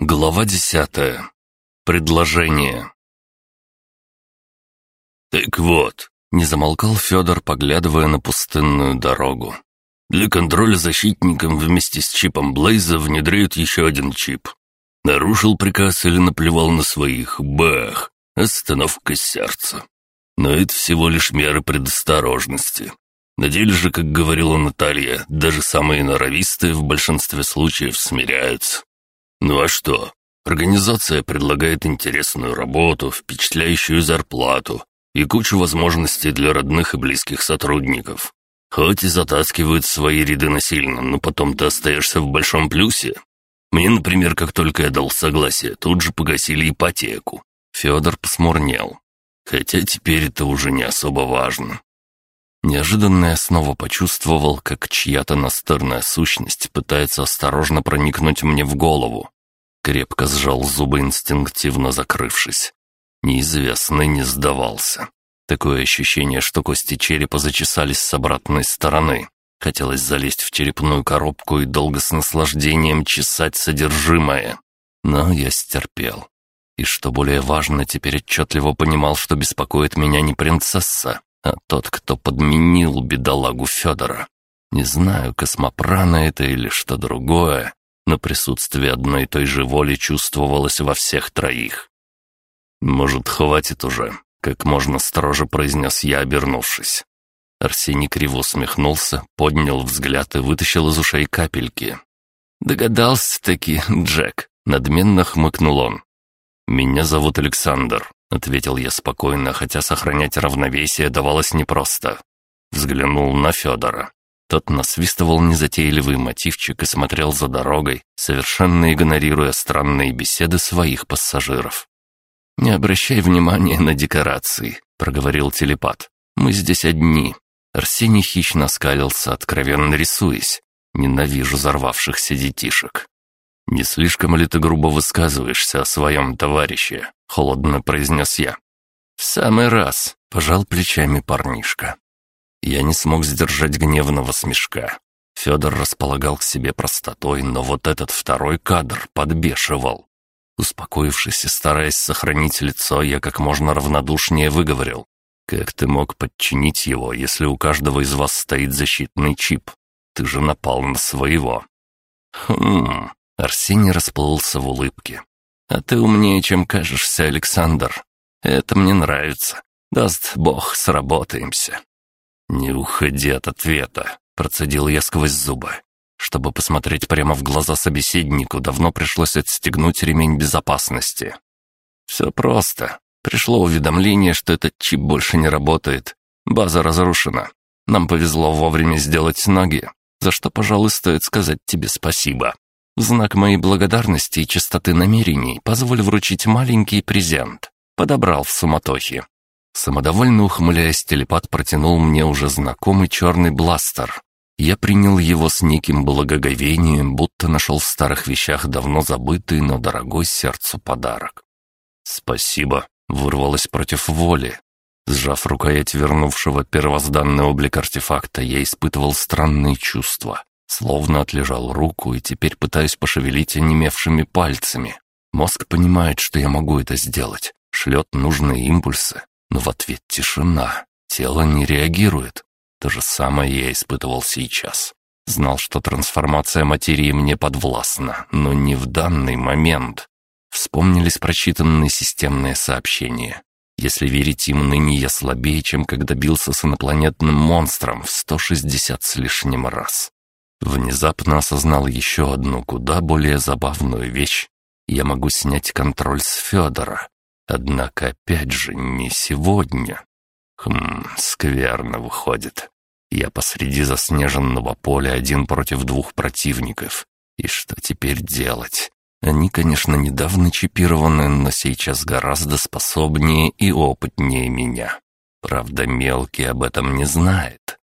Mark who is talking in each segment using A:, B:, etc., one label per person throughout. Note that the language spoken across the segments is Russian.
A: Глава десятая. Предложение. «Так вот», — не замолкал Федор, поглядывая на пустынную дорогу. «Для контроля защитникам вместе с чипом Блейза внедряют еще один чип. Нарушил приказ или наплевал на своих, бах, остановка сердца. Но это всего лишь меры предосторожности. На деле же, как говорила Наталья, даже самые норовистые в большинстве случаев смиряются. Ну а что? Организация предлагает интересную работу, впечатляющую зарплату и кучу возможностей для родных и близких сотрудников. Хоть и затаскивают свои ряды насильно, но потом ты остаешься в большом плюсе. Мне, например, как только я дал согласие, тут же погасили ипотеку. Федор посмурнел. Хотя теперь это уже не особо важно. Неожиданно я снова почувствовал, как чья-то настырная сущность пытается осторожно проникнуть мне в голову. Крепко сжал зубы, инстинктивно закрывшись. Неизвестный не сдавался. Такое ощущение, что кости черепа зачесались с обратной стороны. Хотелось залезть в черепную коробку и долго с наслаждением чесать содержимое. Но я стерпел. И что более важно, теперь отчетливо понимал, что беспокоит меня не принцесса, а тот, кто подменил бедолагу Федора. Не знаю, космопрана это или что другое, но присутствие одной и той же воли чувствовалось во всех троих. «Может, хватит уже?» — как можно строже произнес я, обернувшись. Арсений криво усмехнулся, поднял взгляд и вытащил из ушей капельки. «Догадался-таки, Джек», — надменно хмыкнул он. «Меня зовут Александр», — ответил я спокойно, хотя сохранять равновесие давалось непросто. Взглянул на Федора. Тот насвистывал незатейливый мотивчик и смотрел за дорогой, совершенно игнорируя странные беседы своих пассажиров. «Не обращай внимания на декорации», — проговорил телепат. «Мы здесь одни». Арсений хищно скалился, откровенно рисуясь. «Ненавижу взорвавшихся детишек». «Не слишком ли ты грубо высказываешься о своем товарище?» — холодно произнес я. «В самый раз», — пожал плечами парнишка. Я не смог сдержать гневного смешка. Федор располагал к себе простотой, но вот этот второй кадр подбешивал. Успокоившись и стараясь сохранить лицо, я как можно равнодушнее выговорил. «Как ты мог подчинить его, если у каждого из вас стоит защитный чип? Ты же напал на своего». «Хм...» Арсений расплылся в улыбке. «А ты умнее, чем кажешься, Александр. Это мне нравится. Даст Бог, сработаемся». «Не уходи от ответа», — процедил я сквозь зубы. Чтобы посмотреть прямо в глаза собеседнику, давно пришлось отстегнуть ремень безопасности. «Все просто. Пришло уведомление, что этот чип больше не работает. База разрушена. Нам повезло вовремя сделать ноги, за что, пожалуй, стоит сказать тебе спасибо. В знак моей благодарности и чистоты намерений позволь вручить маленький презент. Подобрал в суматохе. Самодовольно ухмыляясь, телепат протянул мне уже знакомый черный бластер. Я принял его с неким благоговением, будто нашел в старых вещах давно забытый, но дорогой сердцу подарок. «Спасибо», — вырвалось против воли. Сжав рукоять вернувшего первозданный облик артефакта, я испытывал странные чувства. Словно отлежал руку и теперь пытаюсь пошевелить онемевшими пальцами. Мозг понимает, что я могу это сделать, шлет нужные импульсы, но в ответ тишина. Тело не реагирует. То же самое я испытывал сейчас. Знал, что трансформация материи мне подвластна, но не в данный момент. Вспомнились прочитанные системные сообщения. Если верить им, ныне я слабее, чем когда бился с инопланетным монстром в 160 с лишним раз. Внезапно осознал еще одну куда более забавную вещь. Я могу снять контроль с Федора. Однако, опять же, не сегодня. Хм, скверно выходит. Я посреди заснеженного поля один против двух противников. И что теперь делать? Они, конечно, недавно чипированы, но сейчас гораздо способнее и опытнее меня. Правда, мелкий об этом не знает.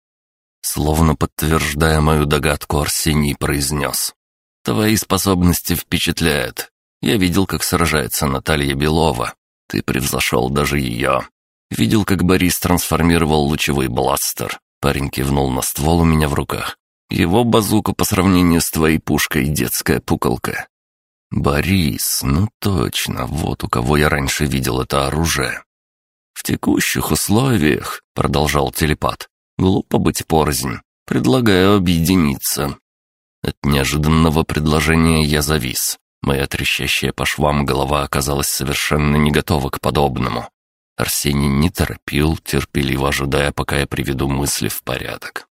A: Словно подтверждая мою догадку, Арсений произнес. «Твои способности впечатляют. Я видел, как сражается Наталья Белова. Ты превзошел даже ее. Видел, как Борис трансформировал лучевой бластер. Парень кивнул на ствол у меня в руках. Его базука по сравнению с твоей пушкой детская пуколка. Борис, ну точно, вот у кого я раньше видел это оружие. В текущих условиях, продолжал телепат, глупо быть порознь. Предлагаю объединиться. От неожиданного предложения я завис. Моя трещащая по швам голова оказалась совершенно не готова к подобному. Арсений не торопил, терпеливо ожидая, пока я приведу мысли в порядок.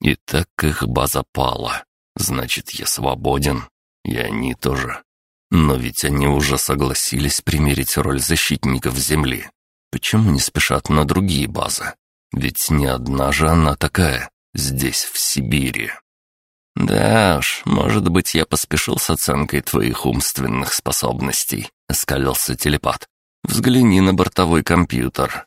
A: И так их база пала. Значит, я свободен. И они тоже. Но ведь они уже согласились примерить роль защитников Земли. Почему не спешат на другие базы? Ведь не одна же она такая, здесь, в Сибири. «Да уж, может быть, я поспешил с оценкой твоих умственных способностей», — оскалился телепат. «Взгляни на бортовой компьютер».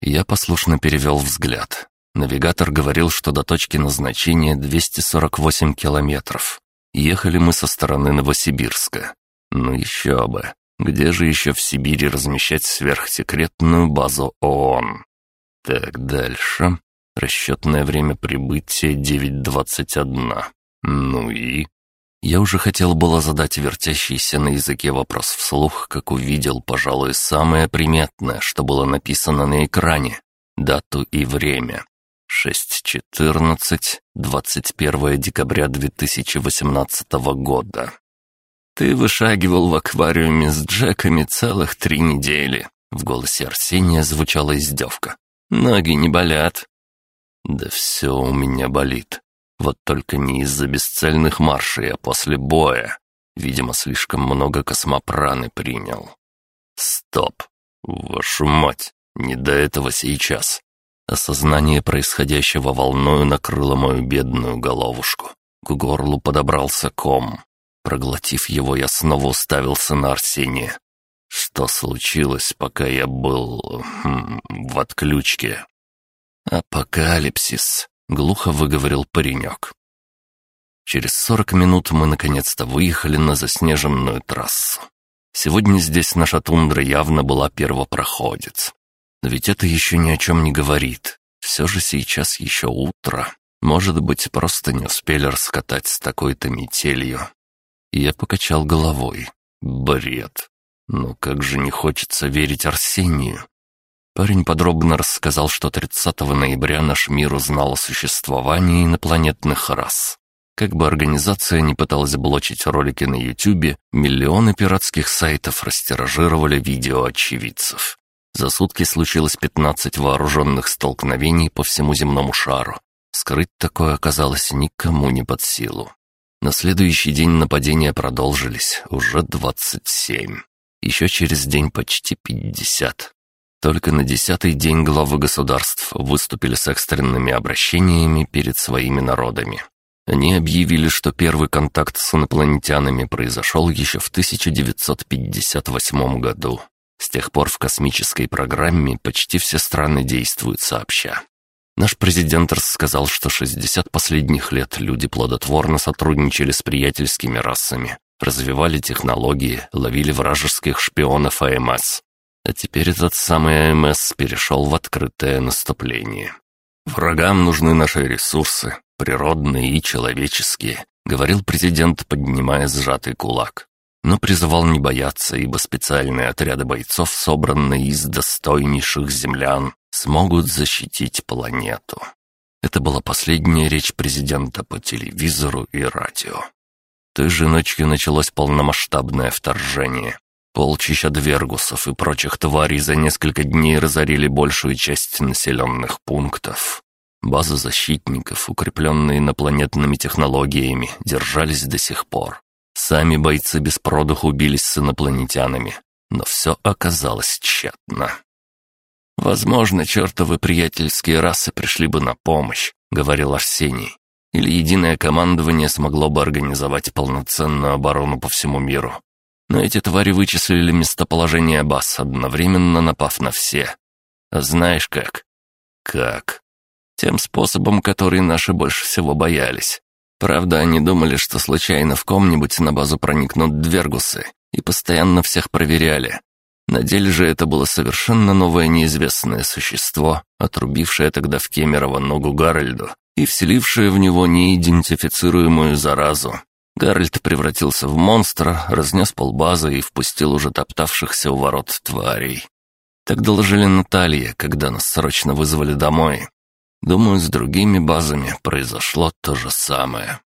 A: Я послушно перевел взгляд. Навигатор говорил, что до точки назначения 248 километров. Ехали мы со стороны Новосибирска. Ну еще бы. Где же еще в Сибири размещать сверхсекретную базу ООН? Так, дальше. Расчетное время прибытия 9.21. Ну и... Я уже хотел было задать вертящийся на языке вопрос вслух, как увидел, пожалуй, самое приметное, что было написано на экране. Дату и время. 6.14, 21 декабря 2018 года. «Ты вышагивал в аквариуме с Джеками целых три недели», — в голосе Арсения звучала издевка. «Ноги не болят». «Да все у меня болит. Вот только не из-за бесцельных маршей, а после боя. Видимо, слишком много космопраны принял». «Стоп! Вашу мать! Не до этого сейчас!» Осознание происходящего волною накрыло мою бедную головушку. К горлу подобрался ком. Проглотив его, я снова уставился на Арсения. Что случилось, пока я был... Хм, в отключке? «Апокалипсис», — глухо выговорил паренек. Через сорок минут мы наконец-то выехали на заснеженную трассу. Сегодня здесь наша тундра явно была первопроходец. Но ведь это еще ни о чем не говорит. Все же сейчас еще утро. Может быть, просто не успели раскатать с такой-то метелью. Я покачал головой. Бред. Но как же не хочется верить Арсению. Парень подробно рассказал, что 30 ноября наш мир узнал о существовании инопланетных рас. Как бы организация не пыталась блочить ролики на Ютубе, миллионы пиратских сайтов растиражировали видео очевидцев. За сутки случилось 15 вооруженных столкновений по всему земному шару. Скрыть такое оказалось никому не под силу. На следующий день нападения продолжились, уже 27. Еще через день почти 50. Только на десятый день главы государств выступили с экстренными обращениями перед своими народами. Они объявили, что первый контакт с инопланетянами произошел еще в 1958 году. С тех пор в космической программе почти все страны действуют сообща. Наш президент рассказал, что 60 последних лет люди плодотворно сотрудничали с приятельскими расами, развивали технологии, ловили вражеских шпионов АМС. А теперь этот самый АМС перешел в открытое наступление. «Врагам нужны наши ресурсы, природные и человеческие», — говорил президент, поднимая сжатый кулак но призывал не бояться, ибо специальные отряды бойцов, собранные из достойнейших землян, смогут защитить планету. Это была последняя речь президента по телевизору и радио. Той же ночью началось полномасштабное вторжение. Полчища двергусов и прочих тварей за несколько дней разорили большую часть населенных пунктов. Базы защитников, укрепленные инопланетными технологиями, держались до сих пор. Сами бойцы без продуху бились с инопланетянами, но все оказалось тщетно. «Возможно, чертовы приятельские расы пришли бы на помощь», — говорил Арсений. «Или единое командование смогло бы организовать полноценную оборону по всему миру. Но эти твари вычислили местоположение баз, одновременно напав на все. А знаешь как?» «Как?» «Тем способом, который наши больше всего боялись. Правда, они думали, что случайно в ком-нибудь на базу проникнут двергусы, и постоянно всех проверяли. На деле же это было совершенно новое неизвестное существо, отрубившее тогда в Кемерово ногу Гарольду и вселившее в него неидентифицируемую заразу. Гарольд превратился в монстра, разнес полбазы и впустил уже топтавшихся у ворот тварей. Так доложили Наталье, когда нас срочно вызвали домой. Думаю, с другими базами произошло то же самое.